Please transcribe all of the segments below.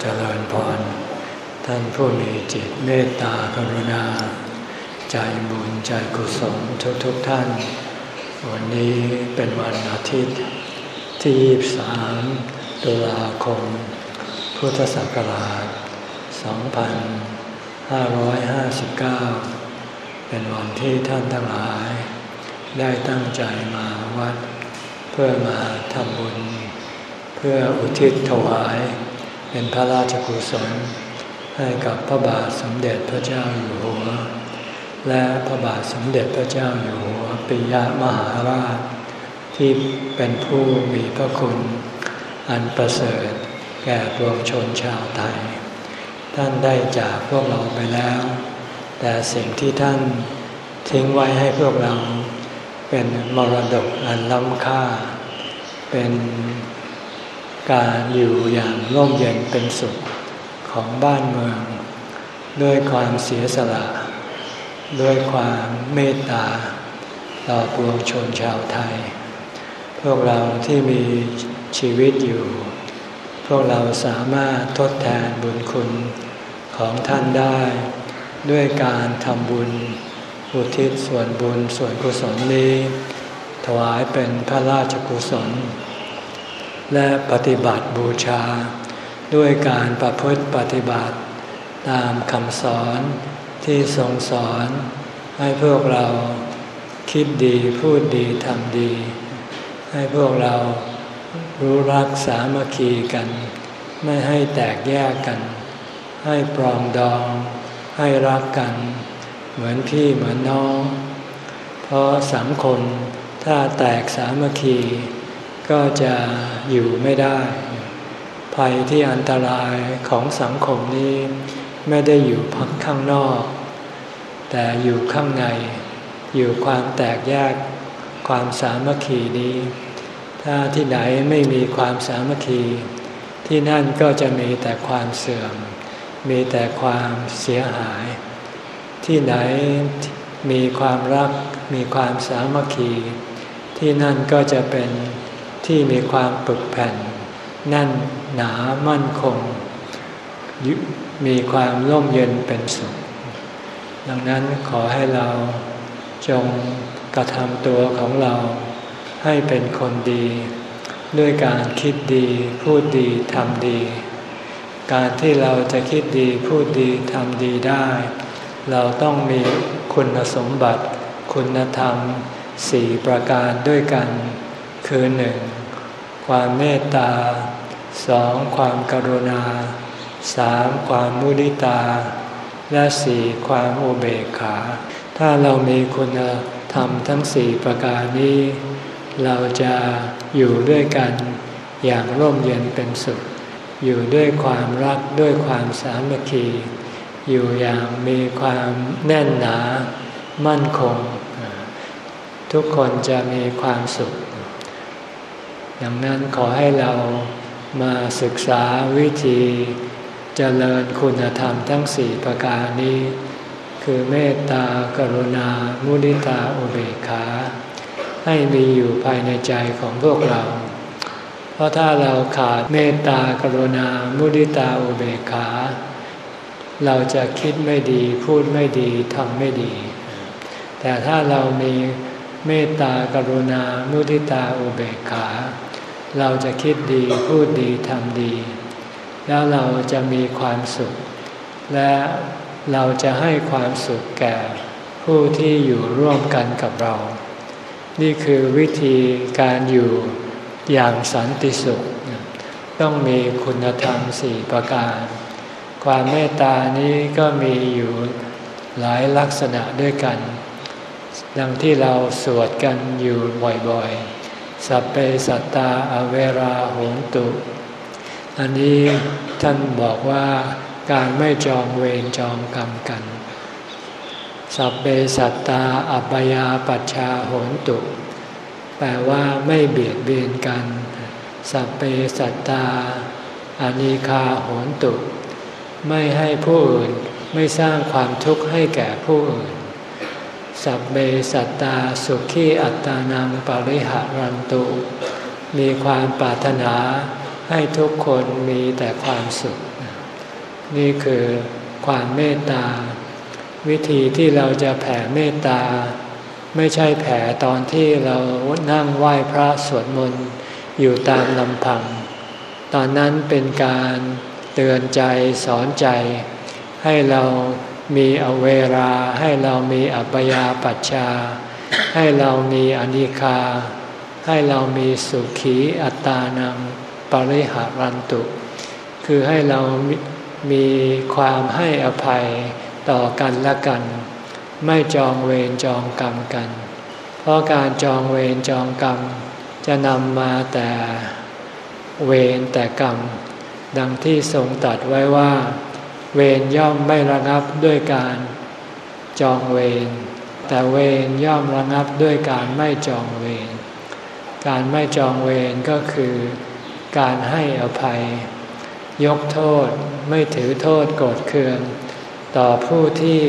เจริญพร ท่านผู้มีจิตเมตตากรุณา ใจบุญใจกุศลทุกทุกท่าน วันนี้เป็นวันอาทิตย์ที่ 23 ตุลาคม พุทธศักราช 2559 เป็นวันที่ท่านทั้งหลาย ได้ตั้งใจมาวัด เพื่อมาทำบุญ เพื่ออุทิศถวาย เป็นพระราชกุศล ให้กับพระบาทสมเด็จพระเจ้าอยู่หัว และพระบาทสมเด็จพระเจ้าอยู่หัวปิยมหาราช ที่เป็นผู้มีพระคุณ อันประเสริฐแก่ปวงชนชาวไทย ท่านได้จากพวกเราไปแล้ว แต่สิ่งที่ท่านทิ้งไว้ให้พวกเราเป็นมรดกอันล้ำค่า เป็น การอยู่อย่างร่มเย็นเป็นสุขของบ้านเมือง ด้วยความเสียสละ ด้วยความเมตตา ต่อปวงชนชาวไทย พวกเราที่มีชีวิตอยู่ พวกเราสามารถทดแทนบุญคุณของท่านได้ ด้วยการทำบุญอุทิศส่วนบุญส่วนกุศลนี้ ถวายเป็นพระราชกุศล และปฏิบัติบูชา ด้วยการประพฤติปฏิบัติ ตามคำสอนที่ทรงสอน ให้พวกเราคิดดีพูดดีทำดี ให้พวกเรารู้รักสามัคคีกัน ไม่ให้แตกแยกกัน ให้ปรองดอง ให้รักกัน เหมือนพี่เหมือนน้อง เพราะสังคมถ้าแตกสามัคคี ก็จะอยู่ไม่ได้ ภัยที่อันตรายของสังคมนี้ไม่ได้อยู่พักข้างนอก แต่อยู่ข้างใน อยู่ความแตกแยกความสามัคคีนี้ ถ้าที่ไหนไม่มีความสามัคคี ที่นั่นก็จะมีแต่ความเสื่อม มีแต่ความเสียหาย ที่ไหนมีความรักมีความสามัคคี ที่นั่นก็จะเป็น ที่มีความปึกแผ่น แน่นหนามั่นคง มีความร่มเย็นเป็นสุข ดังนั้นขอให้เราจงกระทำตัวของเราให้เป็นคนดี ด้วยการคิดดีพูดดีทำดี การที่เราจะคิดดีพูดดีทำดีได้ เราต้องมีคุณสมบัติ คุณธรรมสี่ประการด้วยกัน คือหนึ่ง ความเมตตาสองความกรุณาสามความมุนิตา และสี่ความอุเบกขา ถ้าเรามีคุณธรรมทั้งสี่ประการนี้ เราจะอยู่ด้วยกันอย่างร่มเย็นเป็นสุข อยู่ด้วยความรักด้วยความสามัคคี อยู่อย่างมีความแน่นหนา มั่นคง ทุกคนจะมีความสุข ดังนั้นขอให้เรามาศึกษาวิธีจเจริญคุณธรรมทั้งสี่ประการนี้ คือเมตตากรุณา มุนิตาอุเบกขา ให้มีอยู่ภายในใจของพวกเรา เพราะถ้าเราขาดเมตตากรุณา มุนิตาอุเบกขา เราจะคิดไม่ดีพูดไม่ดีทำไม่ดี แต่ถ้าเรามีเมตตากรุณา มุทิตาอุเบกขา เราจะคิดดีพูดดีทำดี แล้วเราจะมีความสุข และเราจะให้ความสุขแก่ผู้ที่อยู่ร่วมกันกับเรา นี่คือวิธีการอยู่อย่างสันติสุข ต้องมีคุณธรรมสี่ประการ ความเมตตานี้ก็มีอยู่หลายลักษณะด้วยกัน ดังที่เราสวดกันอยู่บ่อยๆ สัพเพสัตตาอเวราโหนตุ อันนี้ท่านบอกว่าการไม่จองเวรจองกรรมกัน สัพเพสัตตาอัปยาปัชชาโหนตุ แปลว่าไม่เบียดเบียนกัน สัพเพสัตตาอานิคาโหนตุ ไม่ให้ผู้อื่นไม่สร้างความทุกข์ให้แก่ผู้อื่น สัพเบสัตตาสุขีอัตานังปริหารันตุ มีความปรารถนาให้ทุกคนมีแต่ความสุข นี่คือความเมตตา วิธีที่เราจะแผ่เมตตา ไม่ใช่แผ่ตอนที่เรานั่งไหว้พระสวดมนต์อยู่ตามลำพัง ตอนนั้นเป็นการเตือนใจสอนใจให้เรา มีอเวราให้เรามีอัปยาปัชชา ให้เรามีอนิคา ให้เรามีสุขีอัตานังปริหารันตุ คือให้เรามีความให้อภัยต่อกันและกัน ไม่จองเวรจองกรรมกัน เพราะการจองเวรจองกรรม จะนำมาแต่เวรแต่กรรม ดังที่ทรงตัดไว้ว่า เวรย่อมไม่ระงับด้วยการจองเวรแต่เวรย่อมระงับด้วยการไม่จองเวรการไม่จองเวรก็คือการให้อภัย ยกโทษไม่ถือโทษโกรธเคือง ต่อผู้ที่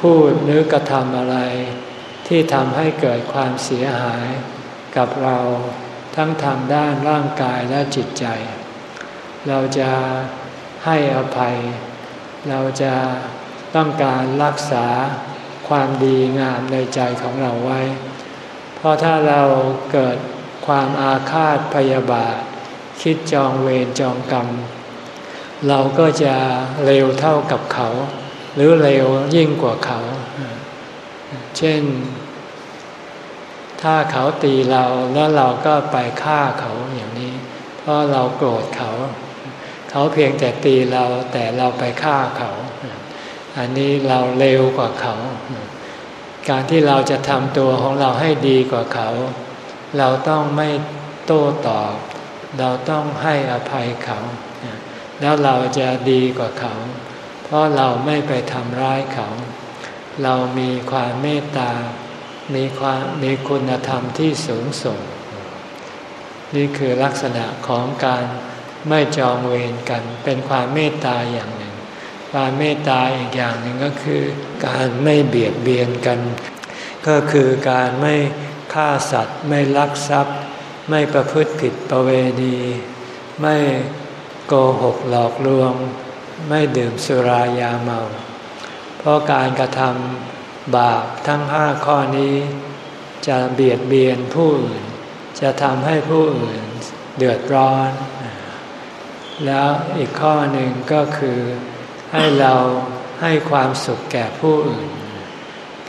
พูดหรือกระทำอะไร ที่ทำให้เกิดความเสียหายกับเราทั้งทางด้านร่างกายและจิตใจ เราจะ ให้อภัย เราจะต้องการรักษาความดีงามในใจของเราไว้ เพราะถ้าเราเกิดความอาฆาตพยาบาท คิดจองเวรจองกรรม เราก็จะเร็วเท่ากับเขา หรือเร็วยิ่งกว่าเขา เช่น ถ้าเขาตีเราแล้วเราก็ไปฆ่าเขาอย่างนี้ เพราะเราโกรธเขา เขาเพียงแต่ตีเราแต่เราไปฆ่าเขา อันนี้เราเร็วกว่าเขา การที่เราจะทำตัวของเราให้ดีกว่าเขา เราต้องไม่โต้ตอบ เราต้องให้อภัยเขา แล้วเราจะดีกว่าเขา เพราะเราไม่ไปทำร้ายเขา เรามีความเมตตา มีความมีคุณธรรมที่สูงส่ง นี่คือลักษณะของการ ไม่จองเวรกัน เป็นความเมตตาอย่างหนึ่ง ความเมตตาอีกอย่างหนึ่งก็คือ การไม่เบียดเบียนกัน ก็คือการไม่ฆ่าสัตว์ ไม่ลักทรัพย์ ไม่ประพฤติผิดประเวณี ไม่โกหกหลอกลวง ไม่ดื่มสุรายาเมา เพราะการกระทำบาปทั้งห้าข้อนี้ จะเบียดเบียนผู้อื่น จะทำให้ผู้อื่นเดือดร้อน แล้วอีกข้อหนึ่งก็คือให้เราให้ความสุขแก่ผู้อื่น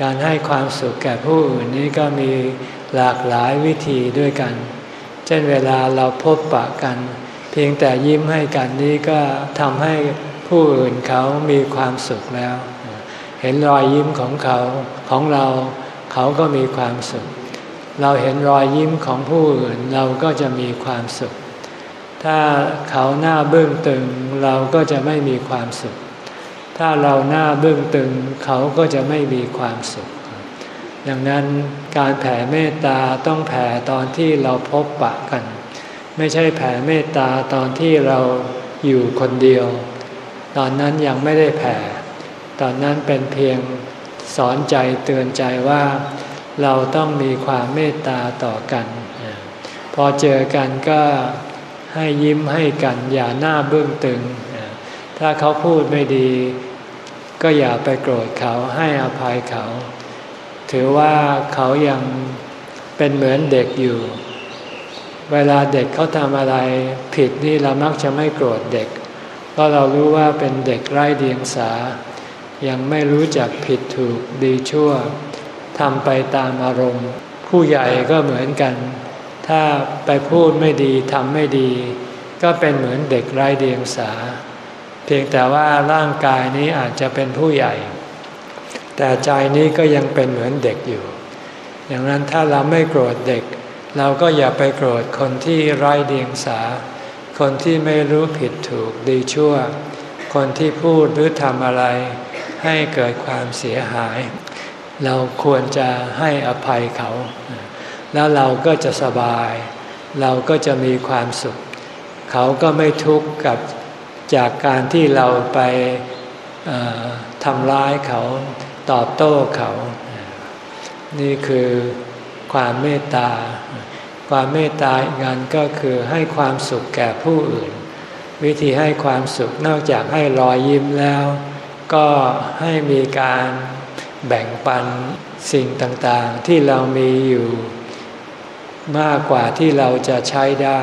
การให้ความสุขแก่ผู้อื่นนี้ก็มีหลากหลายวิธีด้วยกัน เช่นเวลาเราพบปะกัน เพียงแต่ยิ้มให้กันนี้ก็ทำให้ผู้อื่นเขามีความสุขแล้ว เห็นรอยยิ้มของเขาของเราเขาก็มีความสุข เราเห็นรอยยิ้มของผู้อื่นเราก็จะมีความสุข ถ้าเขาหน้าเบื้องตึงเราก็จะไม่มีความสุข ถ้าเราหน้าเบื้องตึงเขาก็จะไม่มีความสุข ดังนั้นการแผ่เมตตาต้องแผ่ตอนที่เราพบปะกัน ไม่ใช่แผ่เมตตาตอนที่เราอยู่คนเดียว ตอนนั้นยังไม่ได้แผ่ ตอนนั้นเป็นเพียงสอนใจเตือนใจว่าเราต้องมีความเมตตาต่อกัน พอเจอกันก็ ให้ยิ้มให้กัน อย่าหน้าเบื้องตึง ถ้าเขาพูดไม่ดี ก็อย่าไปโกรธเขาให้อภัยเขา ถือว่าเขายังเป็นเหมือนเด็กอยู่ เวลาเด็กเขาทำอะไรผิดนี่เรามักจะไม่โกรธเด็ก เพราะเรารู้ว่าเป็นเด็กไร้เดียงสา ยังไม่รู้จักผิดถูกดีชั่วทำไปตามอารมณ์ ผู้ใหญ่ก็เหมือนกัน ถ้าไปพูดไม่ดีทำไม่ดี ก็เป็นเหมือนเด็กไร้เดียงสา เพียงแต่ว่าร่างกายนี้อาจจะเป็นผู้ใหญ่ แต่ใจนี้ก็ยังเป็นเหมือนเด็กอยู่ อย่างนั้นถ้าเราไม่โกรธเด็ก เราก็อย่าไปโกรธคนที่ไร้เดียงสา คนที่ไม่รู้ผิดถูกดีชั่ว คนที่พูดหรือทำอะไร ให้เกิดความเสียหาย เราควรจะให้อภัยเขา แล้วเราก็จะสบาย เราก็จะมีความสุข เขาก็ไม่ทุกข์กับจากการที่เราไปทำร้ายเขาตอบโต้เขา นี่คือความเมตตา ความเมตตาอีกอันก็คือให้ความสุขแก่ผู้อื่น วิธีให้ความสุขนอกจากให้รอยยิ้มแล้ว ก็ให้มีการแบ่งปันสิ่งต่างๆที่เรามีอยู่ มากกว่าที่เราจะใช้ได้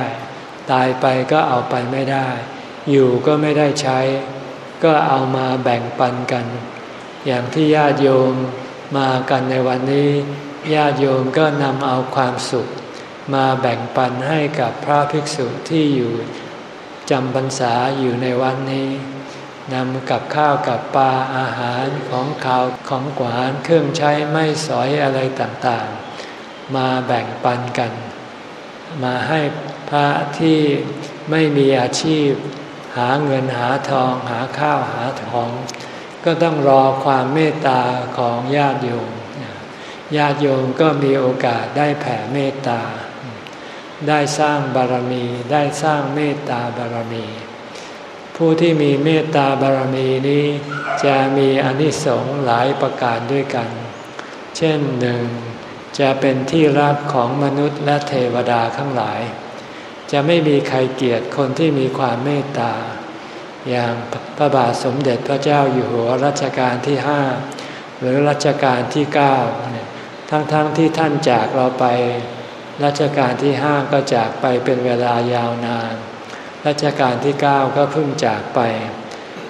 ตายไปก็เอาไปไม่ได้ อยู่ก็ไม่ได้ใช้ ก็เอามาแบ่งปันกัน อย่างที่ญาติโยมมากันในวันนี้ ญาติโยมก็นำเอาความสุข มาแบ่งปันให้กับพระภิกษุที่อยู่จำพรรษาอยู่ในวันนี้นำกับข้าวกับปลาอาหารของขาวของหวานเครื่องใช้ไม่สอยอะไรต่างๆ มาแบ่งปันกัน มาให้พระที่ไม่มีอาชีพ หาเงินหาทองหาข้าวหาทอง ก็ต้องรอความเมตตาของญาติโยมญาติโยมก็มีโอกาสได้แผ่เมตตา ได้สร้างบารมี ได้สร้างเมตตาบารมี ผู้ที่มีเมตตาบารมีนี้จะมีอนิสงส์หลายประการด้วยกัน เช่นหนึ่ง จะเป็นที่รักของมนุษย์และเทวดาทั้งหลาย จะไม่มีใครเกลียดคนที่มีความเมตตา อย่างพระบาทสมเด็จพระเจ้าอยู่หัวรัชกาลที่ห้าหรือรัชกาลที่เก้าทั้งๆทที่ท่านจากเราไป รัชกาลที่ห้าก็จากไปเป็นเวลายาวนาน รัชกาลที่เก้าก็เพิ่งจากไป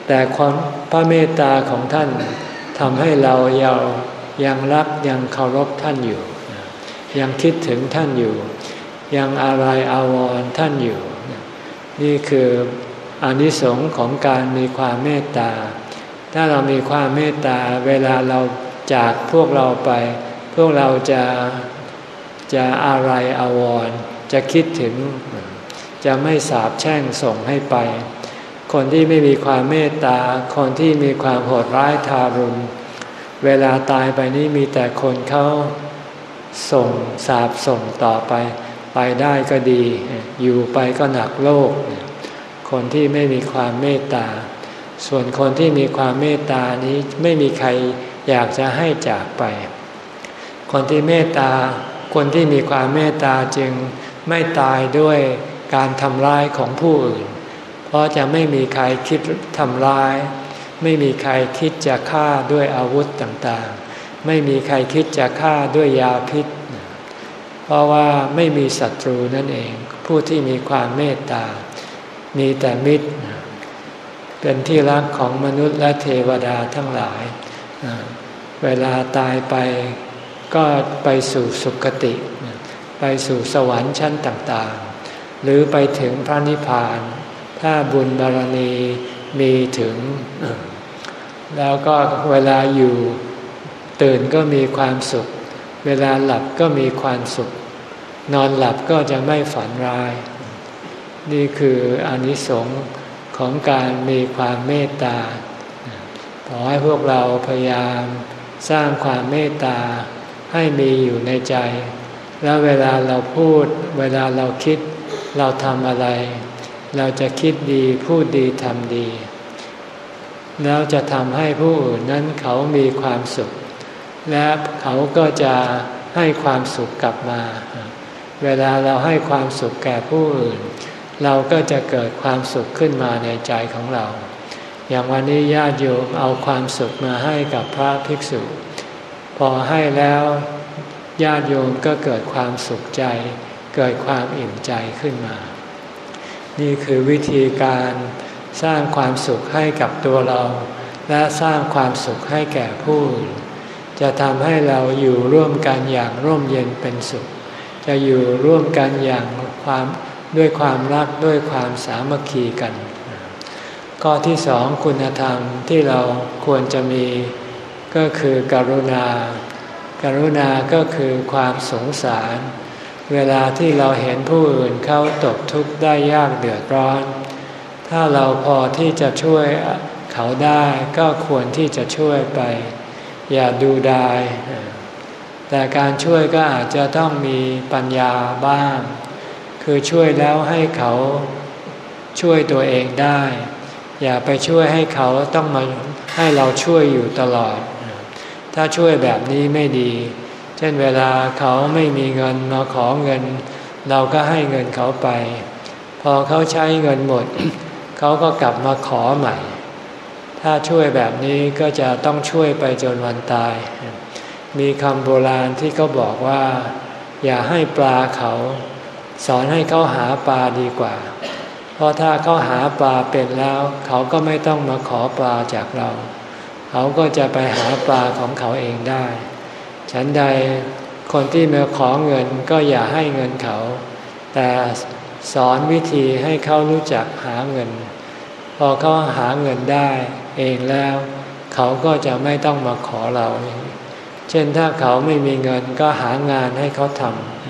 แต่ความพระเมตตาของท่านทำให้เรายัง ยังรักยังเคารพท่านอยู่ ยังคิดถึงท่านอยู่ ยังอะไรอาวรท่านอยู่ นี่คืออนิสงค์ของการมีความเมตตา ถ้าเรามีความเมตตาเวลาเราจากพวกเราไป พวกเราจะจะอะไรอาวรจะคิดถึง จะไม่สาบแช่งส่งให้ไป คนที่ไม่มีความเมตตา คนที่มีความโหดร้ายทารุณ เวลาตายไปนี้มีแต่คนเขาส่งสาบส่งต่อไป ไปได้ก็ดี อยู่ไปก็หนักโลก คนที่ไม่มีความเมตตา ส่วนคนที่มีความเมตตานี้ไม่มีใครอยากจะให้จากไป คนที่เมตตา คนที่มีความเมตตาจึงไม่ตายด้วยการทำร้ายของผู้อื่น เพราะจะไม่มีใครคิดทำร้าย ไม่มีใครคิดจะฆ่าด้วยอาวุธต่างๆ ไม่มีใครคิดจะฆ่าด้วยยาพิษ เพราะว่าไม่มีศัตรูนั่นเอง ผู้ที่มีความเมตตา มีแต่มิตร เป็นที่รักของมนุษย์และเทวดาทั้งหลาย เวลาตายไปก็ไปสู่สุคติ ไปสู่สวรรค์ชั้นต่างๆ หรือไปถึงพระนิพพาน ถ้าบุญบารมี มีถึง แล้วก็เวลาอยู่ตื่นก็มีความสุข เวลาหลับก็มีความสุข นอนหลับก็จะไม่ฝันร้าย นี่คืออนิสงส์ของการมีความเมตตา ขอให้พวกเราพยายามสร้างความเมตตาให้มีอยู่ในใจ แล้วเวลาเราพูด เวลาเราคิด เราทำอะไร เราจะคิดดีพูดดีทำดี แล้วจะทำให้ผู้อื่นนั้นเขามีความสุข และเขาก็จะให้ความสุขกลับมา เวลาเราให้ความสุขแก่ผู้อื่น เราก็จะเกิดความสุขขึ้นมาในใจของเรา อย่างวันนี้ญาติโยมเอาความสุขมาให้กับพระภิกษุ พอให้แล้วญาติโยมก็เกิดความสุขใจ เกิดความอิ่มใจขึ้นมา นี่คือวิธีการสร้างความสุขให้กับตัวเรา และสร้างความสุขให้แก่ผู้อื่นจะทำให้เราอยู่ร่วมกันอย่างร่มเย็นเป็นสุข จะอยู่ร่วมกันอย่างความด้วยความรักด้วยความสามัคคีกัน ข้อที่สองคุณธรรมที่เราควรจะมีก็คือ กรุณา กรุณาก็คือความสงสาร เวลาที่เราเห็นผู้อื่นเขาตกทุกข์ได้ยากเดือดร้อน ถ้าเราพอที่จะช่วยเขาได้ก็ควรที่จะช่วยไป อย่าดูดาย แต่การช่วยก็อาจจะต้องมีปัญญาบ้าง คือช่วยแล้วให้เขาช่วยตัวเองได้ อย่าไปช่วยให้เขาต้องมาให้เราช่วยอยู่ตลอด ถ้าช่วยแบบนี้ไม่ดี เช่นเวลาเขาไม่มีเงินมาขอเงิน เราก็ให้เงินเขาไป พอเขาใช้เงินหมด เขาก็กลับมาขอใหม่ ถ้าช่วยแบบนี้ก็จะต้องช่วยไปจนวันตาย มีคำโบราณที่เขาบอกว่า อย่าให้ปลาเขา สอนให้เขาหาปลาดีกว่า เพราะถ้าเขาหาปลาเป็นแล้ว เขาก็ไม่ต้องมาขอปลาจากเรา เขาก็จะไปหาปลาของเขาเองได้ ฉันใดคนที่มาขอเงินก็อย่าให้เงินเขา แต่สอนวิธีให้เขารู้จักหาเงิน พอเขาหาเงินได้เองแล้ว เขาก็จะไม่ต้องมาขอเรา เช่นถ้าเขาไม่มีเงินก็หางานให้เขาท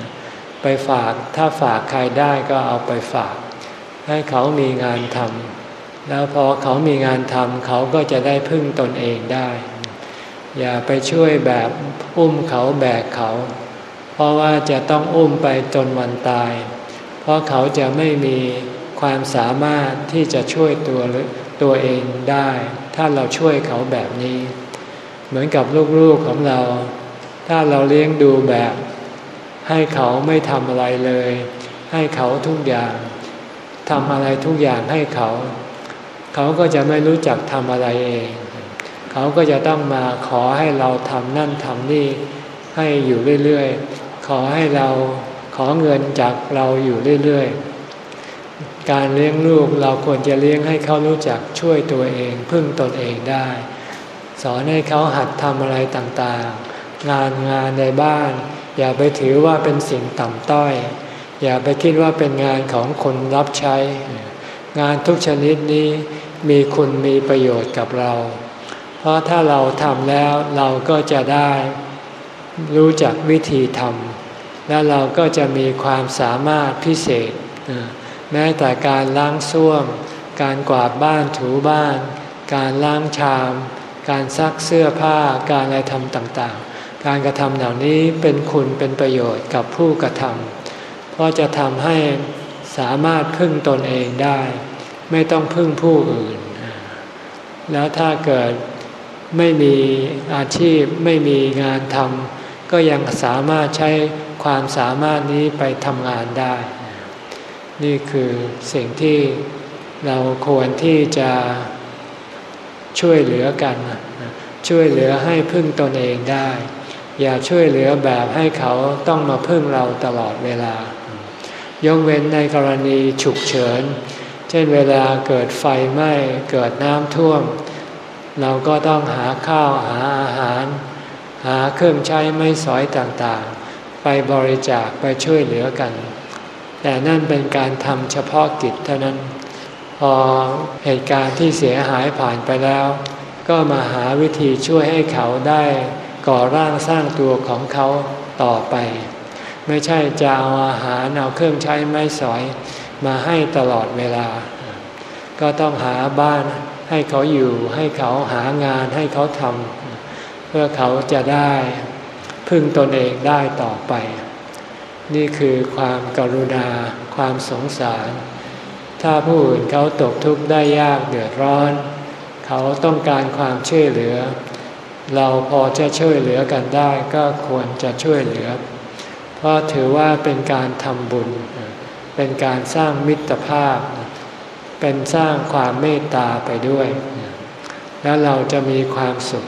ำไปฝากถ้าฝากใครได้ก็เอาไปฝาก ให้เขามีงานทำแล้วพอเขามีงานทำเขาก็จะได้พึ่งตนเองได้ อย่าไปช่วยแบบอุ้มเขาแบกเขา เพราะว่าจะต้องอุ้มไปจนวันตาย เพราะเขาจะไม่มีความสามารถที่จะช่วยตัวตัวเองได้ ถ้าเราช่วยเขาแบบนี้ เหมือนกับลูกๆของเรา ถ้าเราเลี้ยงดูแบบ ให้เขาไม่ทำอะไรเลย ให้เขาทุกอย่างทำอะไรทุกอย่างให้เขา เขาก็จะไม่รู้จักทำอะไรเอง เขาก็จะต้องมาขอให้เราทำนั่นทำนี่ให้อยู่เรื่อยๆ ขอให้เราขอเงินจากเราอยู่เรื่อยๆ การเลี้ยงลูกเราควรจะเลี้ยงให้เขารู้จักช่วยตัวเอง พึ่งตนเองได้ สอนให้เขาหัดทำอะไรต่างๆ งานงานในบ้าน อย่าไปถือว่าเป็นสิ่งต่ำต้อย อย่าไปคิดว่าเป็นงานของคนรับใช้ งานทุกชนิดนี้มีคุณมีประโยชน์กับเรา เพราะถ้าเราทำแล้วเราก็จะได้รู้จักวิธีทำแล้วเราก็จะมีความสามารถพิเศษ แม้แต่การล้างส้วม การกวาดบ้านถูบ้าน การล้างชาม การซักเสื้อผ้าการอะไรทำต่างๆ การกระทำเหล่านี้เป็นคุณเป็นประโยชน์กับผู้กระทำเพราะจะทำให้สามารถพึ่งตนเองได้ ไม่ต้องพึ่งผู้อื่น แล้วถ้าเกิด ไม่มีอาชีพไม่มีงานทำก็ยังสามารถใช้ความสามารถนี้ไปทำงานได้ นี่คือสิ่งที่เราควรที่จะช่วยเหลือกัน ช่วยเหลือให้พึ่งตนเองได้ อย่าช่วยเหลือแบบให้เขาต้องมาพึ่งเราตลอดเวลายกเว้นในกรณีฉุกเฉิน เช่นเวลาเกิดไฟไหม้เกิดน้ำท่วม เราก็ต้องหาข้าวหาอาหาร หาเครื่องใช้ไม่สอยต่างๆ ไปบริจาคไปช่วยเหลือกัน แต่นั่นเป็นการทำเฉพาะกิจเท่านั้น พอเหตุการณ์ที่เสียหายผ่านไปแล้ว ก็มาหาวิธีช่วยให้เขาได้ก่อร่างสร้างตัวของเขาต่อไป ไม่ใช่จะเอาอาหารเอาเครื่องใช้ไม่สอยมาให้ตลอดเวลา ก็ต้องหาบ้าน ให้เขาอยู่ ให้เขาหางานให้เขาทำเพื่อเขาจะได้พึ่งตนเองได้ต่อไป นี่คือความกรุณา ความสงสาร ถ้าผู้อื่นเขาตกทุกข์ได้ยากเดือดร้อน เขาต้องการความช่วยเหลือ เราพอจะช่วยเหลือกันได้ก็ควรจะช่วยเหลือ เพราะถือว่าเป็นการทำบุญ เป็นการสร้างมิตรภาพ เป็นสร้างความเมตตาไปด้วย แล้วเราจะมีความสุข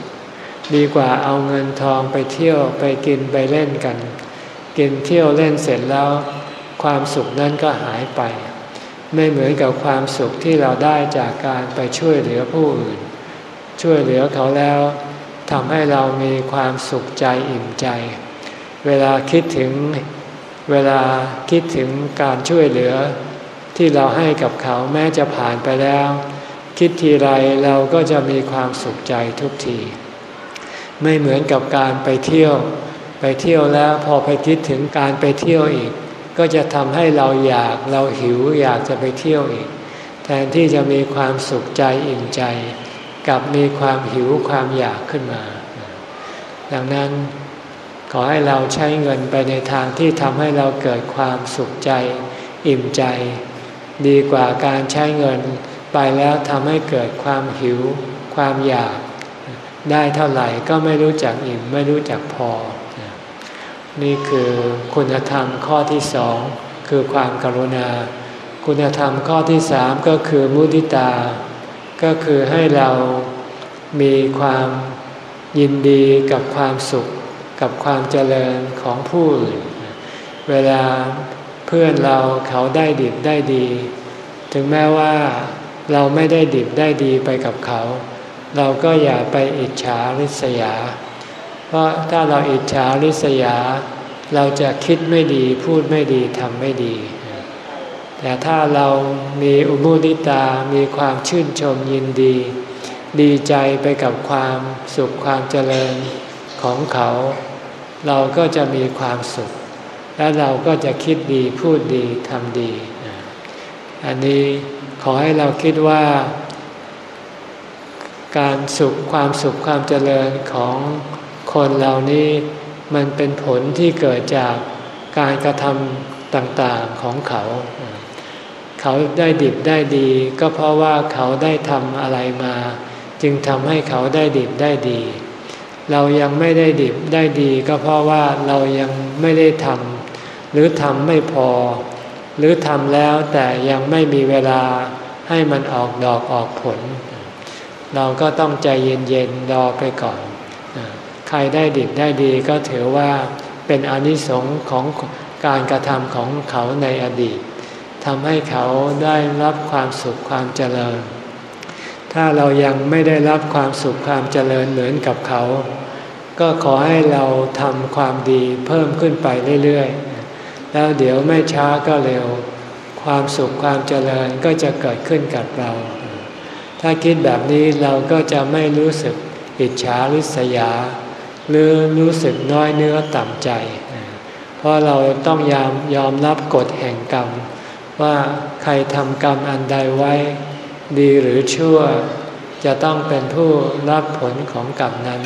ดีกว่าเอาเงินทองไปเที่ยวไปกินไปเล่นกัน กินเที่ยวเล่นเสร็จแล้ว ความสุขนั้นก็หายไป ไม่เหมือนกับความสุขที่เราได้จากการไปช่วยเหลือผู้อื่น ช่วยเหลือเขาแล้วทำให้เรามีความสุขใจอิ่มใจ เวลาคิดถึงเวลาคิดถึงการช่วยเหลือ ที่เราให้กับเขาแม้จะผ่านไปแล้ว คิดทีไรเราก็จะมีความสุขใจทุกที ไม่เหมือนกับการไปเที่ยว ไปเที่ยวแล้วพอไปคิดถึงการไปเที่ยวอีก ก็จะทำให้เราอยากเราหิวอยากจะไปเที่ยวอีก แทนที่จะมีความสุขใจอิ่มใจกับมีความหิวความอยากขึ้นมา ดังนั้นขอให้เราใช้เงินไปในทางที่ทำให้เราเกิดความสุขใจ อิ่มใจ ดีกว่าการใช้เงินไปแล้วทำให้เกิดความหิว ความอยาก ได้เท่าไหร่ก็ไม่รู้จักอิ่มไม่รู้จักพอ นี่คือคุณธรรมข้อที่สองคือความกรุณา คุณธรรมข้อที่สามก็คือมุติตา ก็คือให้เรามีความยินดีกับความสุขกับความเจริญของผู้อื่น เวลา เพื่อนเราเขาได้ดิบได้ดี ถึงแม้ว่าเราไม่ได้ดิบได้ดีไปกับเขา เราก็อย่าไปอิจฉาริษยา เพราะถ้าเราอิจฉาริษยา เราจะคิดไม่ดีพูดไม่ดีทำไม่ดี แต่ถ้าเรามีอุมุนิตา มีความชื่นชมยินดี ดีใจไปกับความสุขความเจริญของเขา เราก็จะมีความสุข และเราก็จะคิดดีพูดดีทำดี อันนี้ขอให้เราคิดว่า การสุขความสุขความเจริญของคนเหล่านี้มันเป็นผลที่เกิดจากการกระทำต่างๆของเขา เขาได้ดิบได้ดี ก็เพราะว่าเขาได้ทำอะไรมา จึงทำให้เขาได้ดิบได้ดี เรายังไม่ได้ดิบได้ดี ก็เพราะว่าเรายังไม่ได้ทำ หรือทำไม่พอ หรือทำแล้วแต่ยังไม่มีเวลาให้มันออกดอกออกผล เราก็ต้องใจเย็นๆรอไปก่อน ใครได้ดิบได้ดีก็ถือว่าเป็นอนิสงค์ของการกระทำของเขาในอดีตทำให้เขาได้รับความสุขความเจริญ ถ้าเรายังไม่ได้รับความสุขความเจริญเหมือนกับเขา ก็ขอให้เราทำความดีเพิ่มขึ้นไปเรื่อยๆ แล้วเดี๋ยวไม่ช้าก็เร็ว ความสุขความเจริญก็จะเกิดขึ้นกับเรา ถ้าคิดแบบนี้เราก็จะไม่รู้สึกอิจฉาริษยา หรือรู้สึกน้อยเนื้อต่ำใจ เพราะเราต้องยอมยอมรับกฎแห่งกรรม ว่าใครทำกรรมอันใดไว้ ดีหรือชั่วจะต้องเป็นผู้รับผลของกรรมนั้น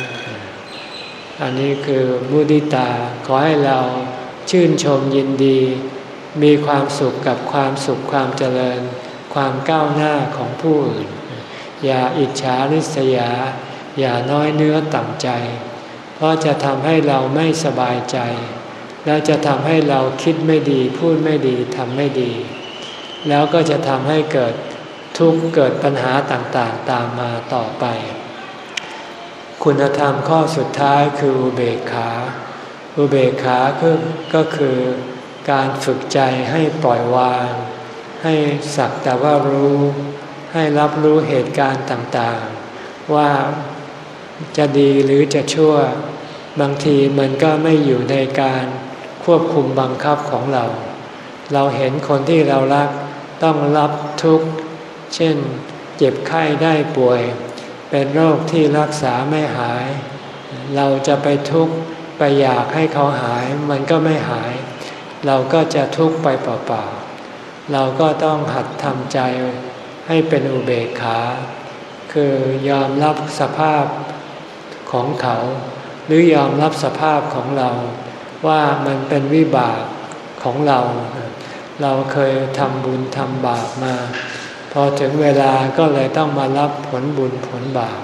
อันนี้คือมุดิตาขอให้เรา ชื่นชมยินดี มีความสุขกับความสุขความเจริญ ความก้าวหน้าของผู้อื่น อย่าอิจฉาริษยา อย่าน้อยเนื้อต่ำใจ เพราะจะทำให้เราไม่สบายใจ แล้วจะทำให้เราคิดไม่ดีพูดไม่ดีทำไม่ดี แล้วก็จะทำให้เกิดทุกข์เกิดปัญหาต่างๆตามมาต่อไป คุณธรรมข้อสุดท้ายคือเบกขา อุเบกขาก็คือการฝึกใจให้ปล่อยวาง ให้สักแต่ว่ารู้ ให้รับรู้เหตุการณ์ต่างๆ ว่าจะดีหรือจะชั่ว บางทีมันก็ไม่อยู่ในการควบคุมบังคับของเรา เราเห็นคนที่เรารักต้องรับทุกข์ เช่น เจ็บไข้ได้ป่วย เป็นโรคที่รักษาไม่หาย เราจะไปทุกข์ ไปอยากให้เขาหายมันก็ไม่หาย เราก็จะทุกข์ไปเปล่าๆเราก็ต้องหัดทำใจให้เป็นอุเบกขา คือยอมรับสภาพของเขา หรือยอมรับสภาพของเรา ว่ามันเป็นวิบากของเรา เราเคยทำบุญทำบาปมา พอถึงเวลาก็เลยต้องมารับผลบุญผลบาป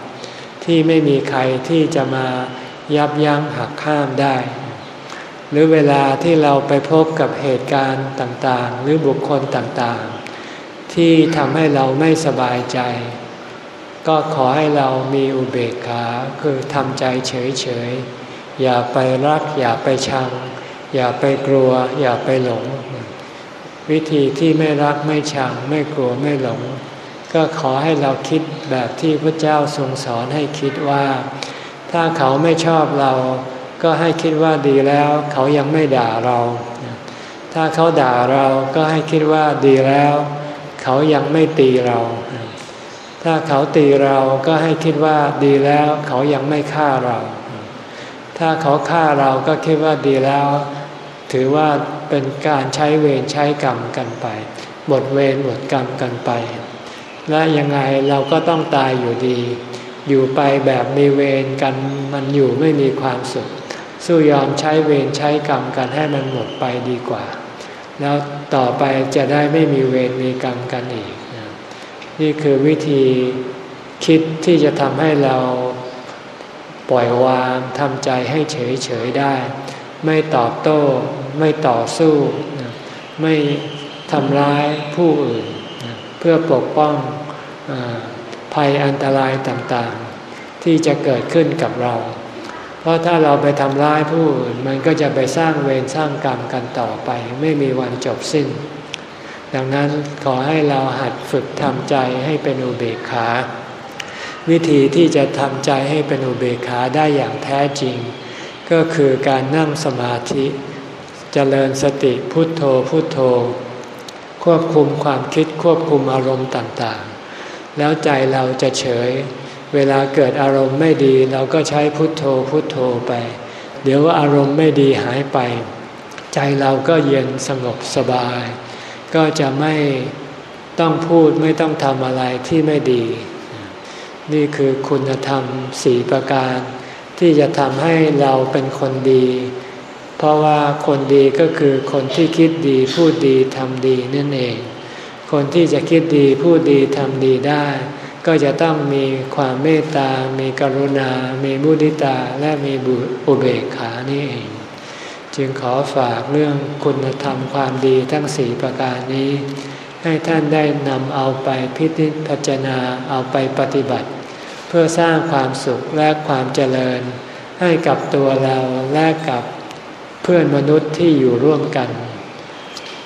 ที่ไม่มีใครที่จะมา ยับยั้งหักข้ามได้ หรือเวลาที่เราไปพบกับเหตุการณ์ต่างๆ หรือบุคคลต่างๆ ที่ทำให้เราไม่สบายใจ ก็ขอให้เรามีอุเบกขาคือทำใจเฉยๆ อย่าไปรัก อย่าไปชัง อย่าไปกลัว อย่าไปหลง วิธีที่ไม่รักไม่ชัง ไม่กลัวไม่หลง ก็ขอให้เราคิดแบบที่พระเจ้าทรงสอนให้คิดว่า ถ้าเขาไม่ชอบเรา ก็ให้คิดว่าดีแล้ว เขายังไม่ด่าเรา ถ้าเขาด่าเราก็ให้คิดว่าดีแล้ว เขายังไม่ตีเรา ถ้าเขาตีเราก็ให้คิดว่าดีแล้ว เขายังไม่ฆ่าเรา ถ้าเขาฆ่าเราก็คิดว่าดีแล้ว ถือว่าเป็นการใช้เวรใช้กรรมกันไปหมดเวรหมดกรรมกันไป และยังไงเราก็ต้องตายอยู่ดี อยู่ไปแบบมีเวรกันมันอยู่ไม่มีความสุข สู้ยอมใช้เวรใช้กรรมกันให้มันหมดไปดีกว่า แล้วต่อไปจะได้ไม่มีเวรมีกรรมกันอีก นี่คือวิธีคิดที่จะทำให้เราปล่อยวางทำใจให้เฉยเฉยได้ ไม่ตอบโต้ ไม่ต่อสู้ ไม่ทำร้ายผู้อื่น เพื่อปกป้องอ ภัยอันตรายต่างๆ ที่จะเกิดขึ้นกับเรา เพราะถ้าเราไปทำร้ายผู้อื่นมันก็จะไปสร้างเวรสร้างกรรมกันต่อไป ไม่มีวันจบสิ้น ดังนั้นขอให้เราหัดฝึกทำใจให้เป็นอุเบกขา วิธีที่จะทำใจให้เป็นอุเบกขาได้อย่างแท้จริง ก็คือการนั่งสมาธิจเจริญสติพุทโธพุทโธ ควบคุมความคิดควบคุมอารมณ์ต่างๆ แล้วใจเราจะเฉย เวลาเกิดอารมณ์ไม่ดี เราก็ใช้พุทโธพุทโธไป เดี๋ยวอารมณ์ไม่ดีหายไป ใจเราก็เย็นสงบสบาย ก็จะไม่ต้องพูดไม่ต้องทำอะไรที่ไม่ดี นี่คือคุณธรรมสี่ประการ ที่จะทำให้เราเป็นคนดี เพราะว่าคนดีก็คือคนที่คิดดีพูดดีทำดีนั่นเอง คนที่จะคิดดีพูดดีทำดีได้ ก็จะต้องมีความเมตตา มีกรุณา มีมุทิตา และมีบุอุเบกขานี่เอง จึงขอฝากเรื่องคุณธรรมความดีทั้งสี่ประการนี้ ให้ท่านได้นำเอาไปพิจิตรจนาเอาไปปฏิบัติ เพื่อสร้างความสุขและความเจริญ ให้กับตัวเราและกับเพื่อนมนุษย์ที่อยู่ร่วมกัน